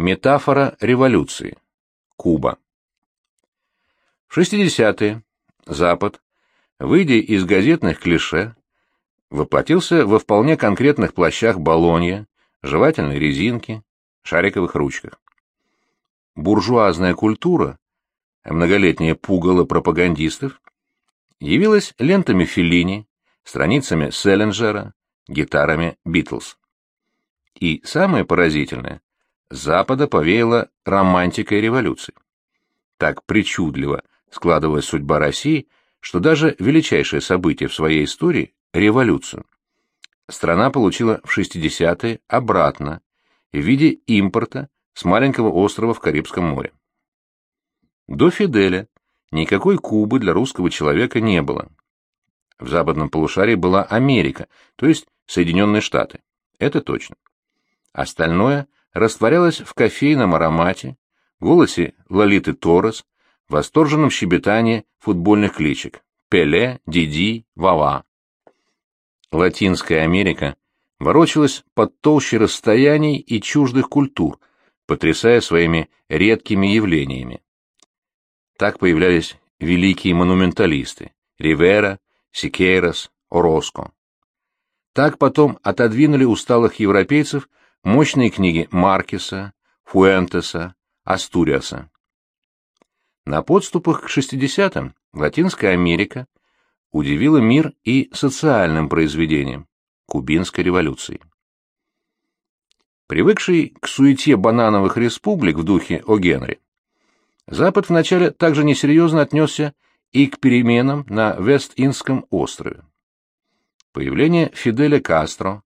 Метафора революции. Куба. В 60-е Запад, выйдя из газетных клише, воплотился во вполне конкретных плащах Болонья, жевательной резинки, шариковых ручках. Буржуазная культура, многолетнее пугало пропагандистов, явилась лентами Феллини, страницами Селлинджера, гитарами Битлз. И самое поразительное, Запада повеяло романтикой революции. Так причудливо складывалась судьба России, что даже величайшее событие в своей истории — революцию. Страна получила в 60-е обратно, в виде импорта с маленького острова в Карибском море. До Фиделя никакой Кубы для русского человека не было. В западном полушарии была Америка, то есть Соединенные Штаты. Это точно. Остальное растворялось в кофейном аромате, голосе Лолиты Торрес, восторженном щебетании футбольных кличек Пеле, Диди, Вава. Латинская Америка ворочалась под толщей расстояний и чуждых культур, потрясая своими редкими явлениями. Так появлялись великие монументалисты — Ривера, Сикейрос, Ороско. Так потом отодвинули усталых европейцев мощные книги Маркеса, Фуэнтеса, Астуриаса. На подступах к 60-м Латинская Америка удивила мир и социальным произведением – Кубинской революции. Привыкший к суете банановых республик в духе О. Генри, Запад вначале также несерьезно отнесся и к переменам на Вест-Индском острове. Появление Фиделя Кастро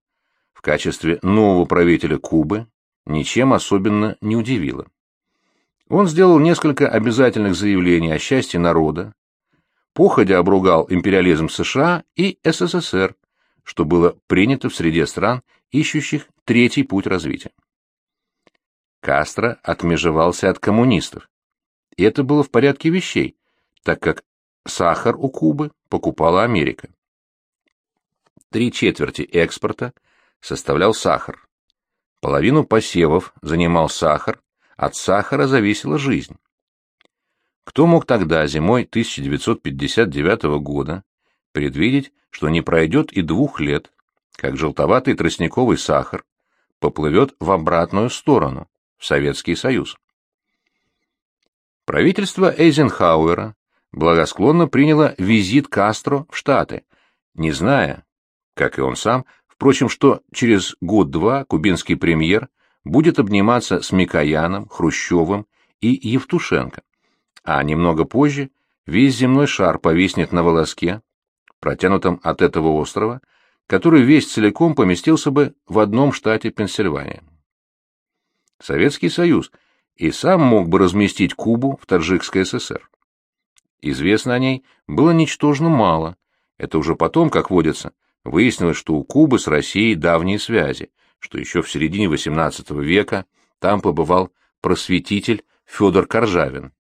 качестве нового правителя Кубы ничем особенно не удивило. Он сделал несколько обязательных заявлений о счастье народа, походя обругал империализм США и СССР, что было принято в среде стран, ищущих третий путь развития. Кастро отмежевался от коммунистов. И это было в порядке вещей, так как сахар у Кубы покупала Америка. Три четверти экспорта составлял сахар. Половину посевов занимал сахар, от сахара зависела жизнь. Кто мог тогда, зимой 1959 года, предвидеть, что не пройдет и двух лет, как желтоватый тростниковый сахар поплывет в обратную сторону, в Советский Союз? Правительство Эйзенхауэра благосклонно приняло визит Кастро в Штаты, не зная, как и он сам, впрочем, что через год-два кубинский премьер будет обниматься с Микояном, Хрущевым и Евтушенко, а немного позже весь земной шар повиснет на волоске, протянутом от этого острова, который весь целиком поместился бы в одном штате Пенсильвания. Советский Союз и сам мог бы разместить Кубу в Таджикской ССР. Известно о ней было ничтожно мало, это уже потом, как водится, выяснилось, что у Кубы с Россией давние связи, что еще в середине XVIII века там побывал просветитель Федор Коржавин.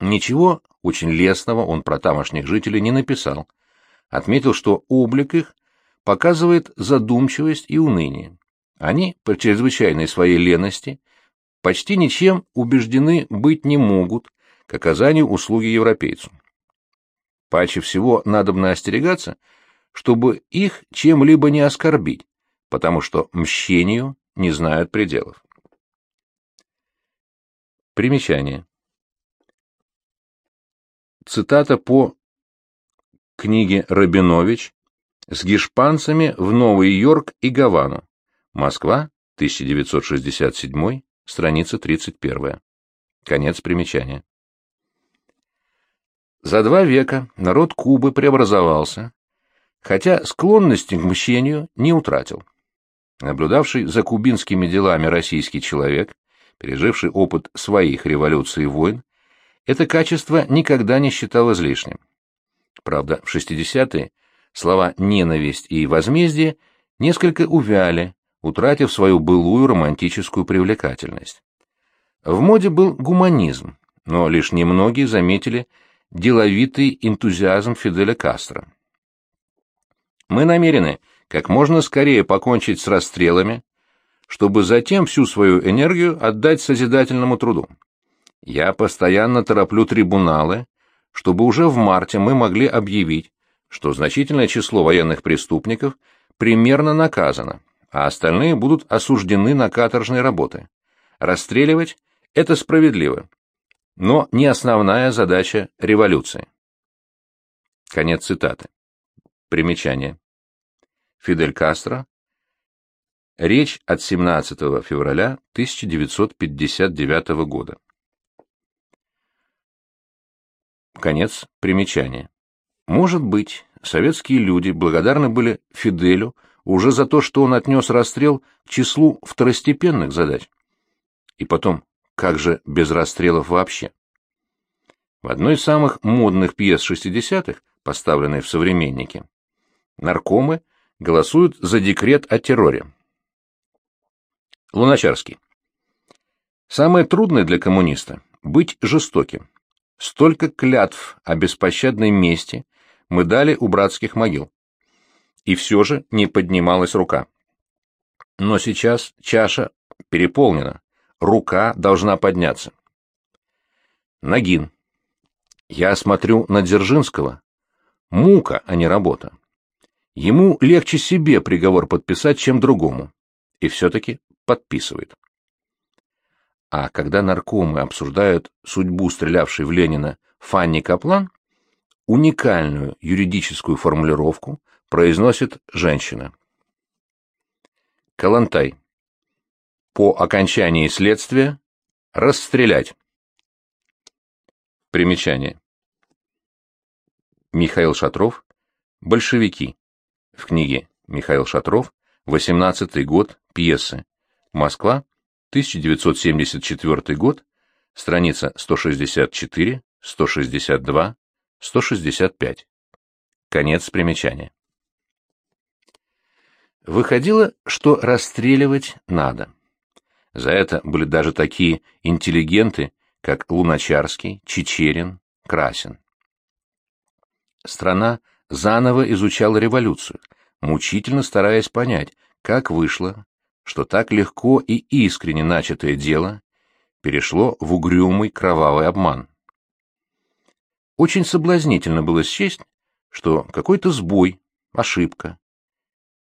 Ничего очень лестного он про тамошних жителей не написал. Отметил, что облик их показывает задумчивость и уныние. Они, по чрезвычайной своей лености, почти ничем убеждены быть не могут к оказанию услуги европейцу. Паче всего надобно остерегаться, чтобы их чем-либо не оскорбить, потому что мщению не знают пределов. Примечание. Цитата по книге Рабинович «С гешпанцами в Новый Йорк и Гавану. Москва, 1967, страница 31». Конец примечания. За два века народ Кубы преобразовался, хотя склонности к мщению не утратил. Наблюдавший за кубинскими делами российский человек, переживший опыт своих революций и войн, это качество никогда не считал излишним. Правда, в 60-е слова «ненависть» и «возмездие» несколько увяли, утратив свою былую романтическую привлекательность. В моде был гуманизм, но лишь немногие заметили деловитый энтузиазм Фиделя Кастро. Мы намерены как можно скорее покончить с расстрелами, чтобы затем всю свою энергию отдать созидательному труду. Я постоянно тороплю трибуналы, чтобы уже в марте мы могли объявить, что значительное число военных преступников примерно наказано, а остальные будут осуждены на каторжные работы. Расстреливать – это справедливо, но не основная задача революции. Конец цитаты. Примечание. Фидель Кастро. Речь от 17 февраля 1959 года. Конец примечания. Может быть, советские люди благодарны были Фиделю уже за то, что он отнес расстрел к числу второстепенных задач. И потом, как же без расстрелов вообще? В одной из самых модных пьес 60-х, поставленной в «Современнике», наркомы голосуют за декрет о терроре. Луначарский. Самое трудное для коммуниста — быть жестоким. Столько клятв о беспощадной мести мы дали у братских могил. И все же не поднималась рука. Но сейчас чаша переполнена, рука должна подняться. Нагин. Я смотрю на Дзержинского. Мука, а не работа. Ему легче себе приговор подписать, чем другому. И все-таки подписывает. А когда наркомы обсуждают судьбу стрелявшей в Ленина Фанни Каплан, уникальную юридическую формулировку произносит женщина. Калантай. По окончании следствия расстрелять. Примечание. Михаил Шатров. Большевики. В книге Михаил Шатров. 18 год. Пьесы. Москва. 1974 год. Страница 164, 162, 165. Конец примечания. Выходило, что расстреливать надо. За это были даже такие интеллигенты, как Луначарский, Чечерин, Красин. Страна заново изучала революцию, мучительно стараясь понять, как вышло, что так легко и искренне начатое дело перешло в угрюмый кровавый обман. Очень соблазнительно было счесть, что какой-то сбой, ошибка,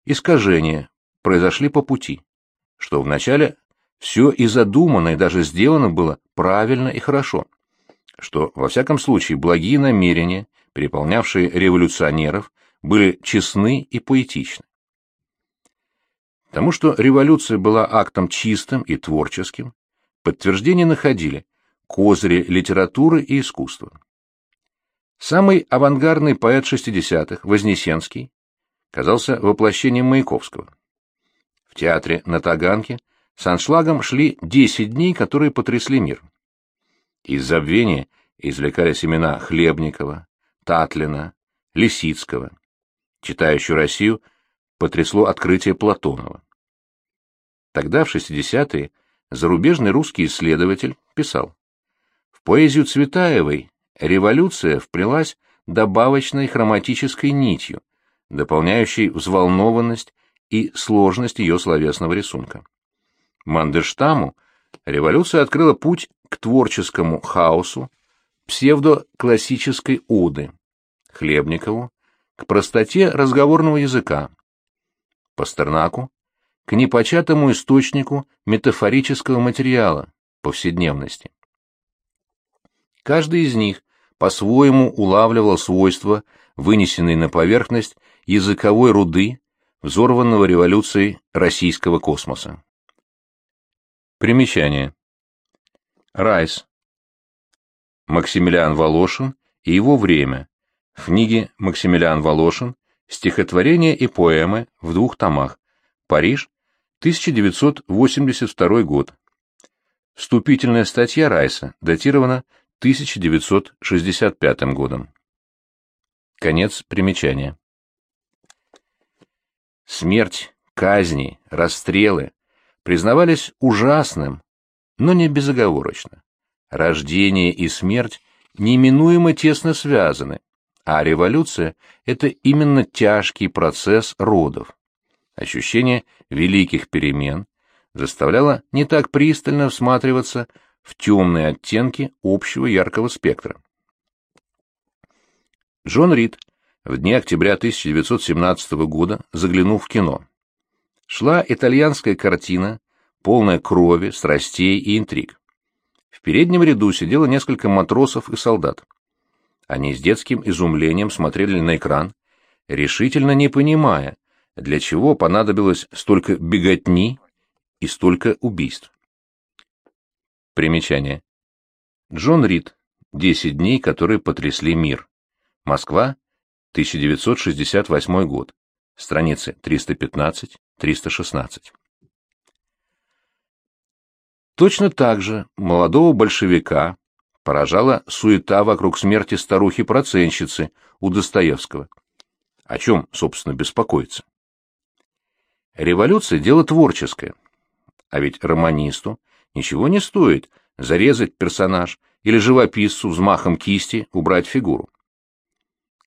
искажение произошли по пути, что вначале все и задумано, и даже сделано было правильно и хорошо, что, во всяком случае, благие намерения переполнявшие революционеров, были честны и поэтичны. Тому, что революция была актом чистым и творческим, подтверждение находили козыри литературы и искусства. Самый авангардный поэт 60-х, Вознесенский, казался воплощением Маяковского. В театре на Таганке с аншлагом шли 10 дней, которые потрясли мир. Из забвения извлекались имена Хлебникова, Татлина, Лисицкого. Читающую Россию потрясло открытие Платонова. Тогда, в 60-е, зарубежный русский исследователь писал, «В поэзию Цветаевой революция вплелась добавочной хроматической нитью, дополняющей взволнованность и сложность ее словесного рисунка. Мандерштаму революция открыла путь к творческому хаосу, псевдоклассической оды, Хлебникову к простоте разговорного языка, Пастернаку к непочатому источнику метафорического материала, повседневности. Каждый из них по-своему улавливал свойства, вынесенные на поверхность языковой руды, взорванного революцией российского космоса. Примечание. Райс. Максимилиан Волошин и его время. В книге Максимилиан Волошин «Стихотворения и поэмы» в двух томах. Париж, 1982 год. Вступительная статья Райса датирована 1965 годом. Конец примечания. Смерть, казни, расстрелы признавались ужасным, но не безоговорочно. Рождение и смерть неминуемо тесно связаны, а революция – это именно тяжкий процесс родов. Ощущение великих перемен, заставляла не так пристально всматриваться в темные оттенки общего яркого спектра. Джон Рид в дни октября 1917 года заглянул в кино. Шла итальянская картина, полная крови, страстей и интриг. В переднем ряду сидело несколько матросов и солдат. Они с детским изумлением смотрели на экран, решительно не понимая, для чего понадобилось столько беготни и столько убийств. Примечание. Джон Рид. Десять дней, которые потрясли мир. Москва, 1968 год. Страницы 315-316. Точно так же молодого большевика поражала суета вокруг смерти старухи-проценщицы у Достоевского. О чем, собственно, беспокоиться? Революция — дело творческое. А ведь романисту ничего не стоит зарезать персонаж или живописцу взмахом кисти убрать фигуру.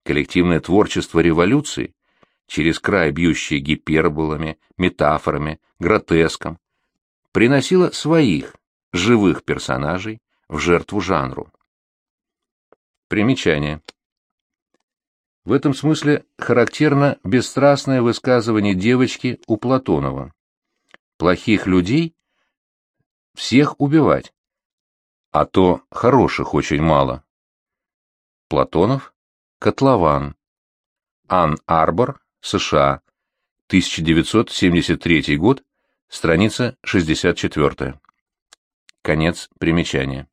Коллективное творчество революции, через край бьющее гиперболами, метафорами, гротеском, приносило своих, живых персонажей в жертву жанру. Примечание. В этом смысле характерно бесстрастное высказывание девочки у Платонова. Плохих людей всех убивать, а то хороших очень мало. Платонов Котлован. Ан-Арбор, США. 1973 год. Страница 64. Конец примечания.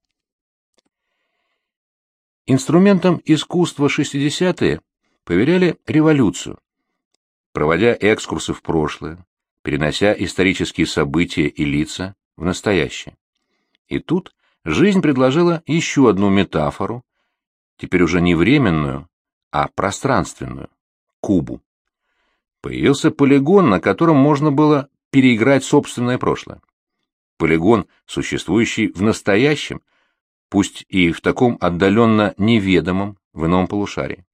Инструментом искусства 60-е поверяли революцию, проводя экскурсы в прошлое, перенося исторические события и лица в настоящее. И тут жизнь предложила еще одну метафору, теперь уже не временную, а пространственную — Кубу. Появился полигон, на котором можно было переиграть собственное прошлое. Полигон, существующий в настоящем, пусть и в таком отдаленно неведомом, в ином полушарии.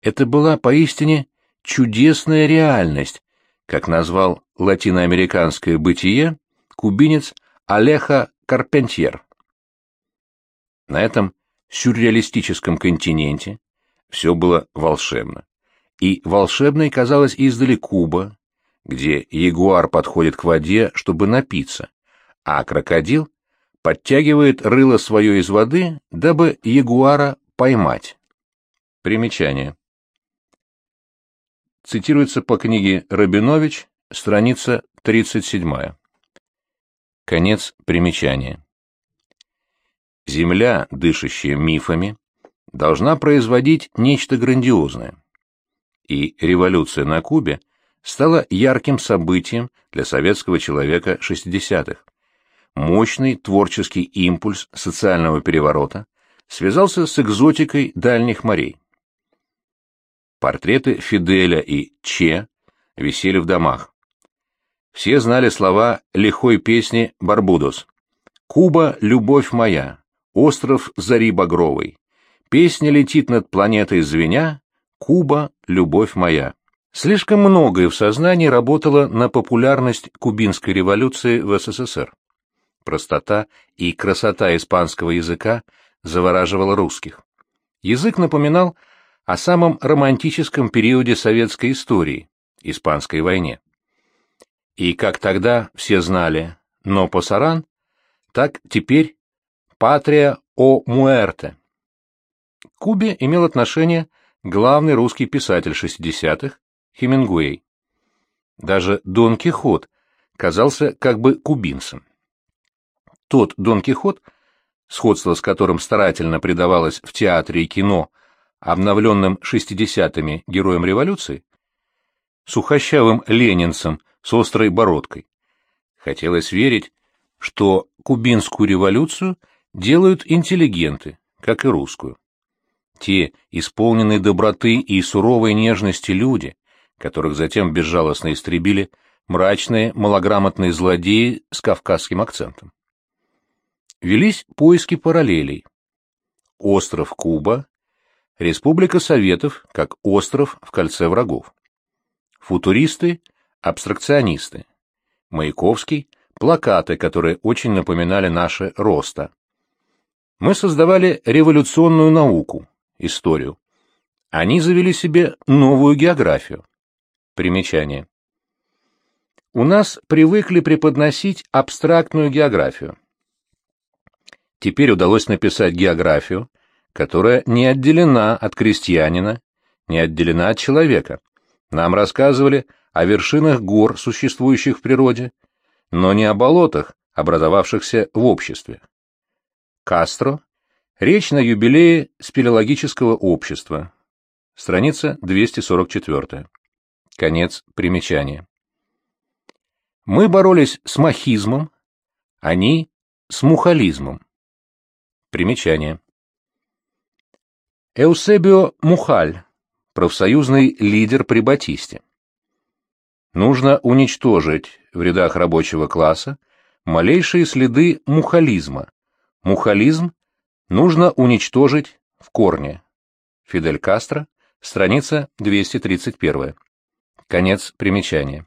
Это была поистине чудесная реальность, как назвал латиноамериканское бытие кубинец Алеха Карпентьер. На этом сюрреалистическом континенте все было волшебно. И волшебной казалась издали Куба, где ягуар подходит к воде, чтобы напиться, а крокодил подтягивает рыло свое из воды, дабы ягуара поймать. Примечание. Цитируется по книге Рабинович, страница 37. Конец примечания. Земля, дышащая мифами, должна производить нечто грандиозное. И революция на Кубе стала ярким событием для советского человека 60-х. Мощный творческий импульс социального переворота связался с экзотикой дальних морей. Портреты Фиделя и Че висели в домах. Все знали слова лихой песни «Барбудос». «Куба — любовь моя, остров зари багровый, Песня летит над планетой звеня, Куба — любовь моя. Слишком многое в сознании работало на популярность кубинской революции в СССР. Простота и красота испанского языка завораживала русских. Язык напоминал о самом романтическом периоде советской истории – Испанской войне. И как тогда все знали «но посаран», так теперь «патрия о муэрте» Кубе имел отношение главный русский писатель 60-х Хемингуэй. Даже Дон Кихот казался как бы кубинцем. Тот Дон Кихот, сходство с которым старательно придавалось в театре и кино обновленным 60-ми героем революции, сухощавым ленинцем с острой бородкой. Хотелось верить, что кубинскую революцию делают интеллигенты, как и русскую те исполненные доброты и суровой нежности люди, которых затем безжалостно истребили мрачные малограмотные злодеи с кавказским акцентом. Велись поиски параллелей. Остров Куба, Республика Советов как остров в кольце врагов. Футуристы, абстракционисты. Маяковский — плакаты, которые очень напоминали наши роста. Мы создавали революционную науку, историю. Они завели себе новую географию. Примечание. У нас привыкли преподносить абстрактную географию. Теперь удалось написать географию, которая не отделена от крестьянина, не отделена от человека. Нам рассказывали о вершинах гор, существующих в природе, но не о болотах, образовавшихся в обществе. Кастро. Речь на юбилее спелеологического общества. Страница 244. Конец примечания. Мы боролись с махизмом, они с мухализмом. Примечание. Эусебио Мухаль, профсоюзный лидер при Батисте. Нужно уничтожить в рядах рабочего класса малейшие следы мухализма. Мухализм нужно уничтожить в корне. Фидель Кастро, страница 231. Конец примечания.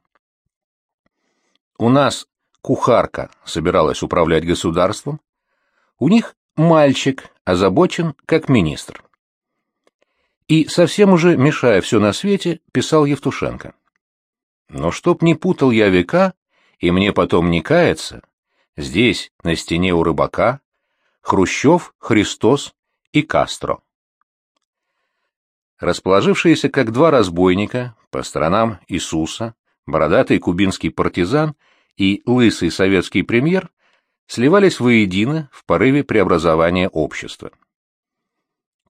У нас кухарка собиралась управлять государством, у них мальчик озабочен как министр. И совсем уже мешая все на свете, писал Евтушенко. Но чтоб не путал я века, и мне потом не каяться, здесь, на стене у рыбака, Хрущев, Христос и Кастро. Расположившиеся как два разбойника, по сторонам Иисуса, бородатый кубинский партизан и лысый советский премьер сливались воедино в порыве преобразования общества.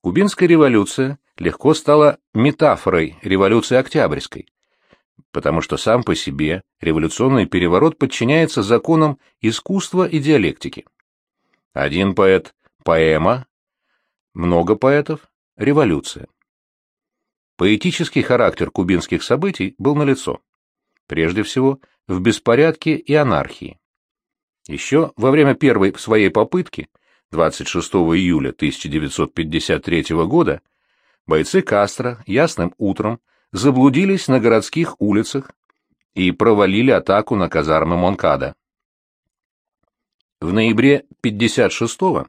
Кубинская революция легко стала метафорой революции Октябрьской, потому что сам по себе революционный переворот подчиняется законам искусства и диалектики. Один поэт — поэма, много поэтов — революция. Поэтический характер кубинских событий был налицо. Прежде всего, в беспорядке и анархии. Еще во время первой своей попытки, 26 июля 1953 года, бойцы Кастро ясным утром заблудились на городских улицах и провалили атаку на казармы Монкада. В ноябре 56-го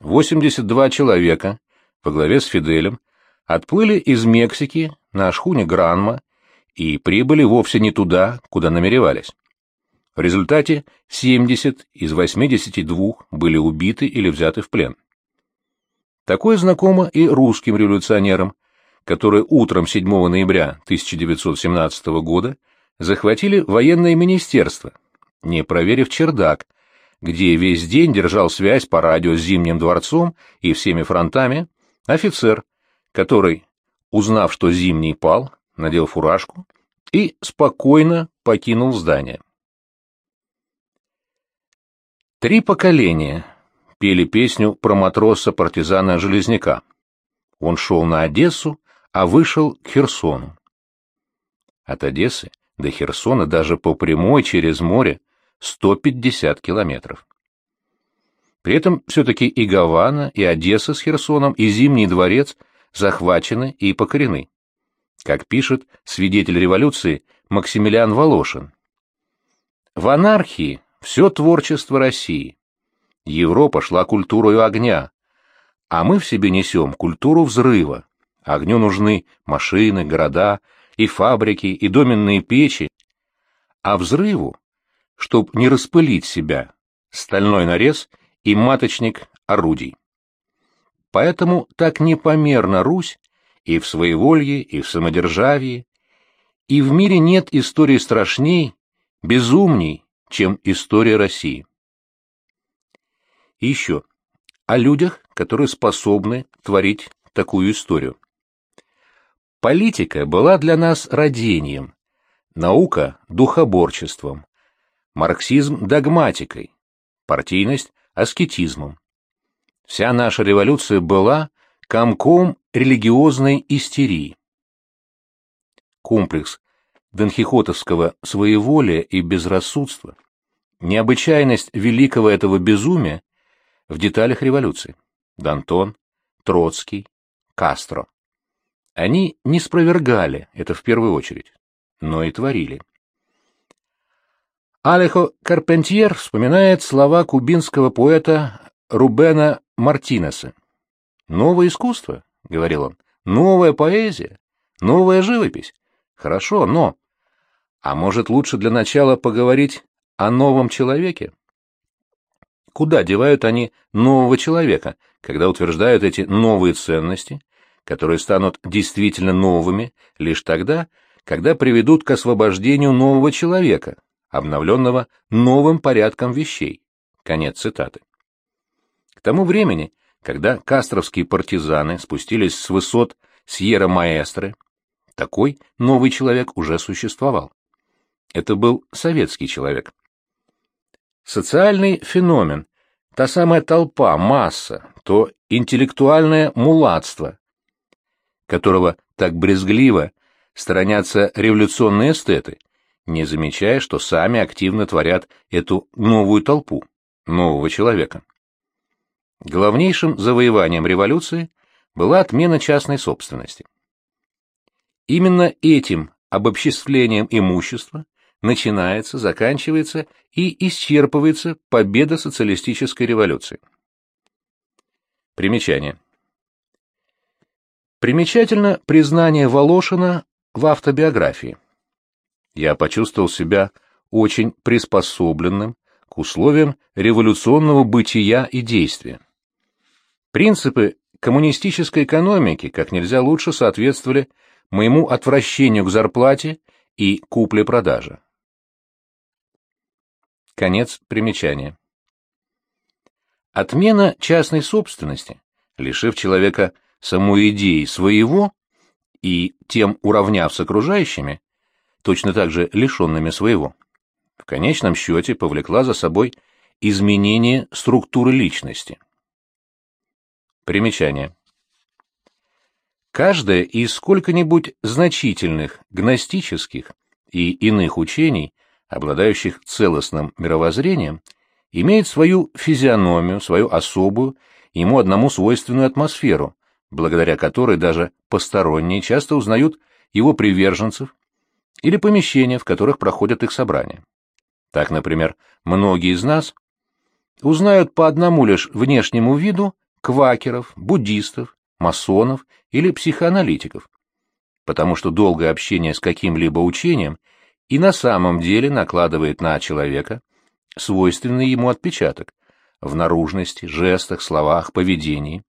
82 человека во главе с Фиделем отплыли из Мексики на шхуне Гранма и прибыли вовсе не туда, куда намеревались. В результате 70 из 82 были убиты или взяты в плен. Такое знакомо и русским революционерам, которые утром 7 ноября 1917 года захватили военное министерство, не проверив чердак, где весь день держал связь по радио с Зимним дворцом и всеми фронтами офицер, который, узнав, что Зимний пал, надел фуражку и спокойно покинул здание. Три поколения пели песню про матроса-партизана-железняка. Он шел на Одессу, а вышел к Херсону. От Одессы до Херсона даже по прямой через море 150 километров. При этом все-таки и Гавана, и Одесса с Херсоном, и Зимний дворец захвачены и покорены. Как пишет свидетель революции Максимилиан Волошин. В анархии все творчество России. Европа шла культурою огня, а мы в себе несем культуру взрыва. Огню нужны машины, города, и фабрики, и доменные печи, а взрыву, чтоб не распылить себя, стальной нарез и маточник орудий. Поэтому так непомерна Русь и в своеволье, и в самодержавии, и в мире нет истории страшней, безумней, чем история России. И еще о людях, которые способны творить такую историю. Политика была для нас родением, наука – духоборчеством, марксизм – догматикой, партийность – аскетизмом. Вся наша революция была комком религиозной истерии. Комплекс донхихотовского своеволия и безрассудства, необычайность великого этого безумия в деталях революции. Дантон, Троцкий, Кастро. Они не спровергали это в первую очередь, но и творили. Алехо Карпентьер вспоминает слова кубинского поэта Рубена Мартинеса. «Новое искусство», — говорил он, — «новая поэзия, новая живопись. Хорошо, но...» А может, лучше для начала поговорить о новом человеке? Куда девают они нового человека, когда утверждают эти новые ценности, которые станут действительно новыми лишь тогда, когда приведут к освобождению нового человека, обновленного новым порядком вещей. Конец цитаты. К тому времени, когда кастровские партизаны спустились с высот Сьерра-Маэстры, такой новый человек уже существовал. Это был советский человек. Социальный феномен, та самая толпа, масса, то интеллектуальное мулатство, которого так брезгливо сторонятся революционные эстеты, не замечая, что сами активно творят эту новую толпу, нового человека. Главнейшим завоеванием революции была отмена частной собственности. Именно этим обобществлением имущества начинается, заканчивается и исчерпывается победа социалистической революции. Примечание. Примечательно признание Волошина в автобиографии. Я почувствовал себя очень приспособленным к условиям революционного бытия и действия. Принципы коммунистической экономики как нельзя лучше соответствовали моему отвращению к зарплате и купле-продаже. Конец примечания. Отмена частной собственности, лишив человека самой идеи своего и тем уравняв с окружающими, точно так же лишенными своего, в конечном счете повлекла за собой изменение структуры личности. Примечание. Каждое из сколько-нибудь значительных гностических и иных учений, обладающих целостным мировоззрением, имеет свою физиономию, свою особую, ему одному свойственную атмосферу, благодаря которой даже посторонние часто узнают его приверженцев или помещения, в которых проходят их собрания. Так, например, многие из нас узнают по одному лишь внешнему виду квакеров, буддистов, масонов или психоаналитиков, потому что долгое общение с каким-либо учением и на самом деле накладывает на человека свойственный ему отпечаток в наружности, жестах, словах, поведении.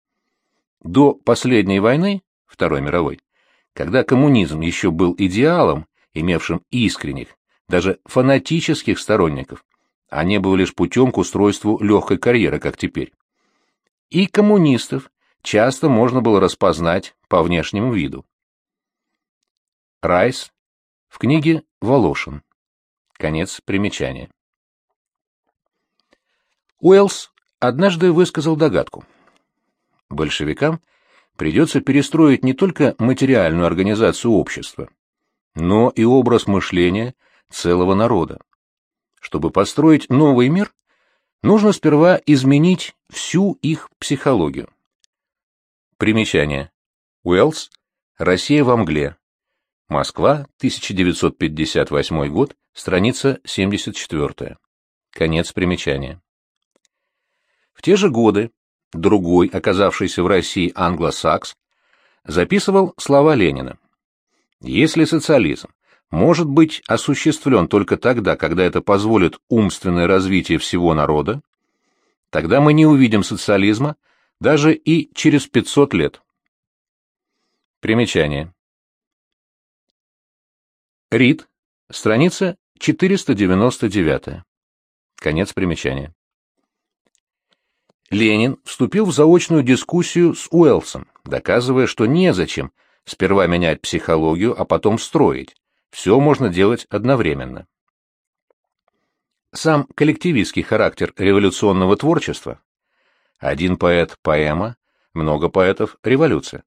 До последней войны, Второй мировой, когда коммунизм еще был идеалом, имевшим искренних, даже фанатических сторонников, а не был лишь путем к устройству легкой карьеры, как теперь. И коммунистов часто можно было распознать по внешнему виду. Райс в книге «Волошин». Конец примечания. Уэллс однажды высказал догадку. Большевикам придется перестроить не только материальную организацию общества, но и образ мышления целого народа. Чтобы построить новый мир, нужно сперва изменить всю их психологию. Примечание. Уэллс. Россия во мгле. Москва, 1958 год, страница 74. Конец примечания. В те же годы другой, оказавшийся в России англосакс, записывал слова Ленина. Если социализм может быть осуществлен только тогда, когда это позволит умственное развитие всего народа, тогда мы не увидим социализма даже и через 500 лет. Примечание. Рид, страница 499. Конец примечания. Ленин вступил в заочную дискуссию с Уэллсом, доказывая, что незачем Сперва менять психологию, а потом строить. Все можно делать одновременно. Сам коллективистский характер революционного творчества. Один поэт – поэма, много поэтов – революция.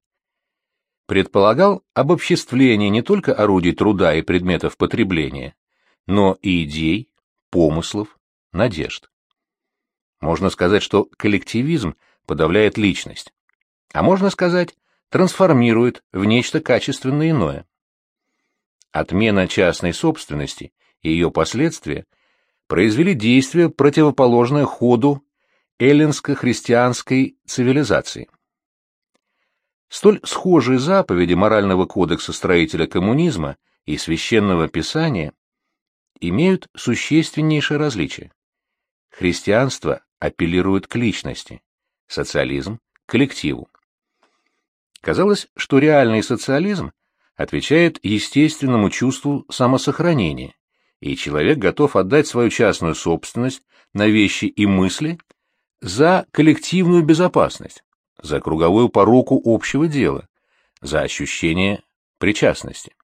Предполагал обобществление не только орудий труда и предметов потребления, но и идей, помыслов, надежд. Можно сказать, что коллективизм подавляет личность. А можно сказать, трансформирует в нечто качественно иное. Отмена частной собственности и ее последствия произвели действие, противоположное ходу эллинско-христианской цивилизации. Столь схожие заповеди морального кодекса строителя коммунизма и священного писания имеют существеннейшее различие. Христианство апеллирует к личности, социализм – к коллективу. Казалось, что реальный социализм отвечает естественному чувству самосохранения, и человек готов отдать свою частную собственность на вещи и мысли за коллективную безопасность, за круговую поруку общего дела, за ощущение причастности.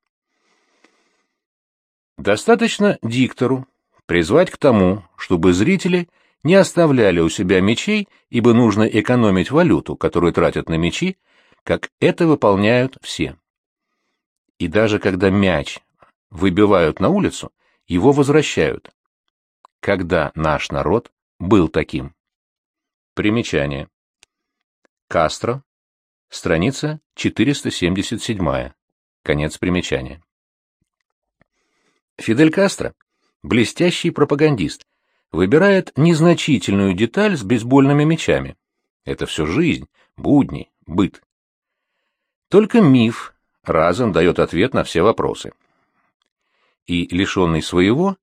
Достаточно диктору призвать к тому, чтобы зрители не оставляли у себя мечей, ибо нужно экономить валюту, которую тратят на мечи, как это выполняют все. И даже когда мяч выбивают на улицу, его возвращают. Когда наш народ был таким? Примечание. Кастро. Страница 477. Конец примечания. Фидель Кастро, блестящий пропагандист, выбирает незначительную деталь с бейсбольными мячами. Это все жизнь, будни, быт. Только миф разом дает ответ на все вопросы. И, лишенный своего,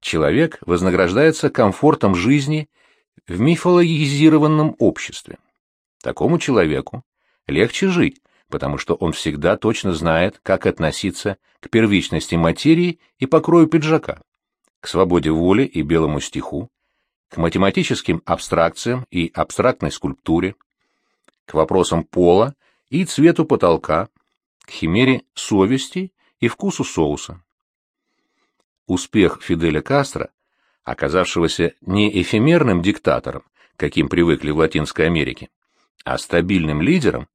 человек вознаграждается комфортом жизни в мифологизированном обществе. Такому человеку легче жить, потому что он всегда точно знает, как относиться к первичности материи и покрою пиджака, к свободе воли и белому стиху, к математическим абстракциям и абстрактной скульптуре, к вопросам пола и цвету потолка, к химере совести и вкусу соуса. Успех Фиделя Кастро, оказавшегося не эфемерным диктатором, каким привыкли в Латинской Америке, а стабильным лидером,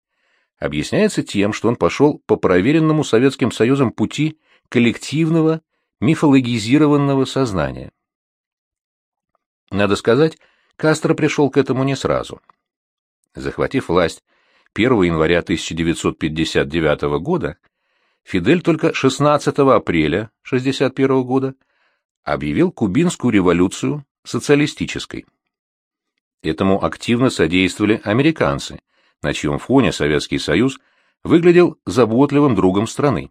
объясняется тем, что он пошел по проверенному Советским Союзом пути коллективного мифологизированного сознания. Надо сказать, Кастро пришел к этому не сразу. Захватив власть 1 января 1959 года, Фидель только 16 апреля 1961 года объявил кубинскую революцию социалистической. Этому активно содействовали американцы, на чьем фоне Советский Союз выглядел заботливым другом страны.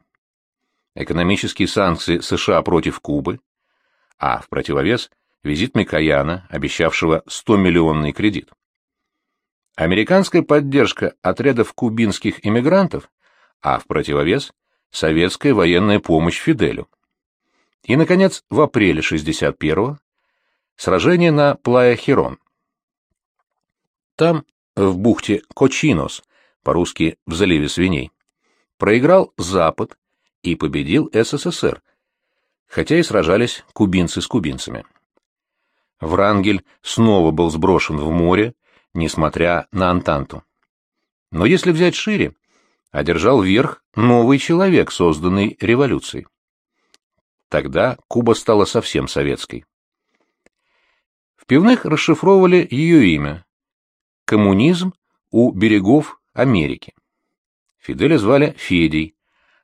Экономические санкции США против Кубы, а в противовес визит Микояна, обещавшего 100-миллионный кредит. Американская поддержка отрядов кубинских иммигрантов, а в противовес советская военная помощь Фиделю. И, наконец, в апреле 61-го сражение на Плая-Херон. Там, в бухте Кочинос, по-русски в заливе свиней, проиграл Запад и победил СССР, хотя и сражались кубинцы с кубинцами. Врангель снова был сброшен в море, несмотря на Антанту. Но если взять шире, одержал верх новый человек, созданный революцией. Тогда Куба стала совсем советской. В пивных расшифровывали ее имя коммунизм у берегов Америки. Фиделя звали Федей,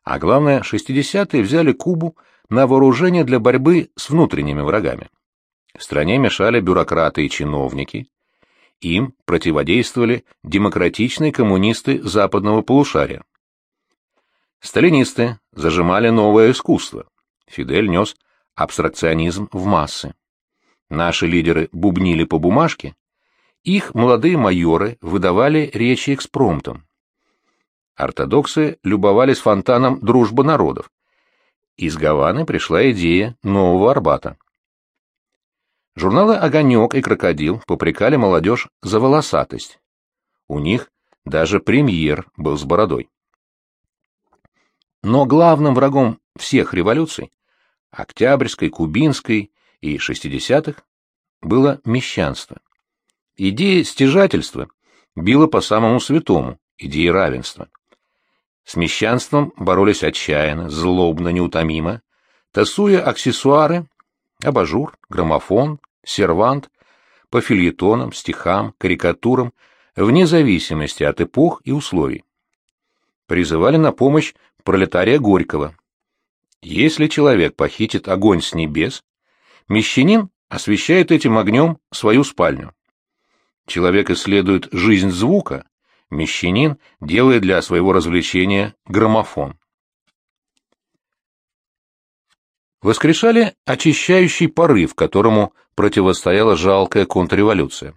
а главное, 60-е взяли Кубу на вооружение для борьбы с внутренними врагами. В стране мешали бюрократы и чиновники, им противодействовали демократичные коммунисты западного полушария. Сталинисты зажимали новое искусство. Фидель нес абстракционизм в массы. Наши лидеры бубнили по бумажке, их молодые майоры выдавали речи экспромтом. Ортодоксы любовались фонтаном «Дружба народов». Из Гаваны пришла идея нового Арбата. Журналы «Огонек» и «Крокодил» попрекали молодежь за волосатость. У них даже премьер был с бородой. Но главным врагом всех революций, Октябрьской, Кубинской и шестидесятых, было мещанство. Идея стяжательства била по самому святому, идее равенства. С мещанством боролись отчаянно, злобно, неутомимо, тасуя аксессуары, абажур, граммофон, сервант, по фильетонам, стихам, карикатурам, вне зависимости от эпох и условий. Призывали на помощь пролетария Горького. Если человек похитит огонь с небес, мещанин освещает этим огнем свою спальню. Человек исследует жизнь звука, мещанин делает для своего развлечения граммофон. Воскрешали очищающий порыв, которому противостояла жалкая контрреволюция.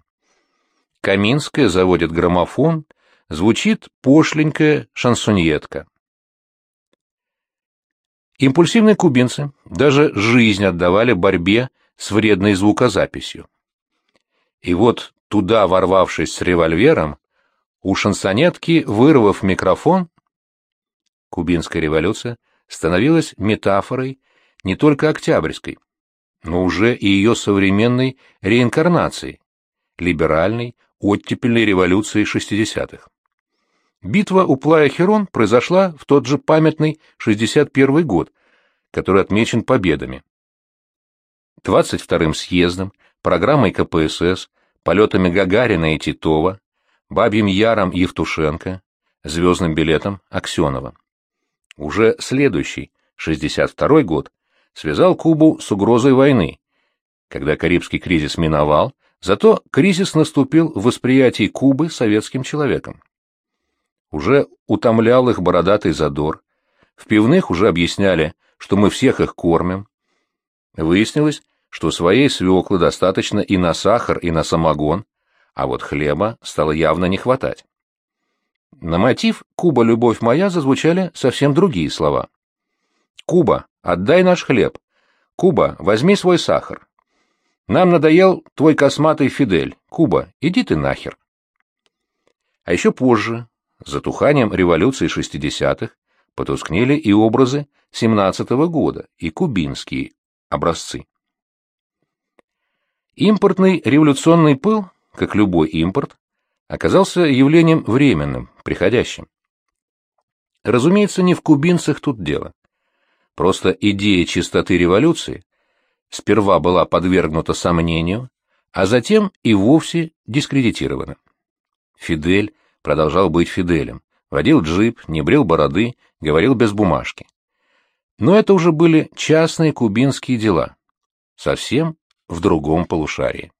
Каминская заводит граммофон, звучит пошленькая шансоньетка. Импульсивные кубинцы даже жизнь отдавали борьбе с вредной звукозаписью. И вот туда, ворвавшись с револьвером, у шансонетки, вырвав микрофон, кубинская революция становилась метафорой не только Октябрьской, но уже и ее современной реинкарнацией, либеральной, оттепельной революции 60-х. Битва у Плая-Херон произошла в тот же памятный 61 год, который отмечен победами. 22-м съездом, программой КПСС, полетами Гагарина и Титова, Бабьим Яром Евтушенко, звездным билетом Аксенова. Уже следующий, 62 год, связал Кубу с угрозой войны. Когда Карибский кризис миновал, зато кризис наступил в восприятии Кубы советским человеком. Уже утомлял их бородатый задор. В пивных уже объясняли, что мы всех их кормим. Выяснилось, что своей свеклы достаточно и на сахар, и на самогон, а вот хлеба стало явно не хватать. На мотив «Куба, любовь моя» зазвучали совсем другие слова. «Куба, отдай наш хлеб. Куба, возьми свой сахар. Нам надоел твой косматый Фидель. Куба, иди ты нахер». А еще позже, затуханием революции 60-х, потускнели и образы 17-го года, и кубинские образцы. Импортный революционный пыл, как любой импорт, оказался явлением временным, приходящим. Разумеется, не в кубинцах тут дело. Просто идея чистоты революции сперва была подвергнута сомнению, а затем и вовсе дискредитирована. Фидель продолжал быть Фиделем, водил джип, не брил бороды, говорил без бумажки. Но это уже были частные кубинские дела, совсем в другом полушарии.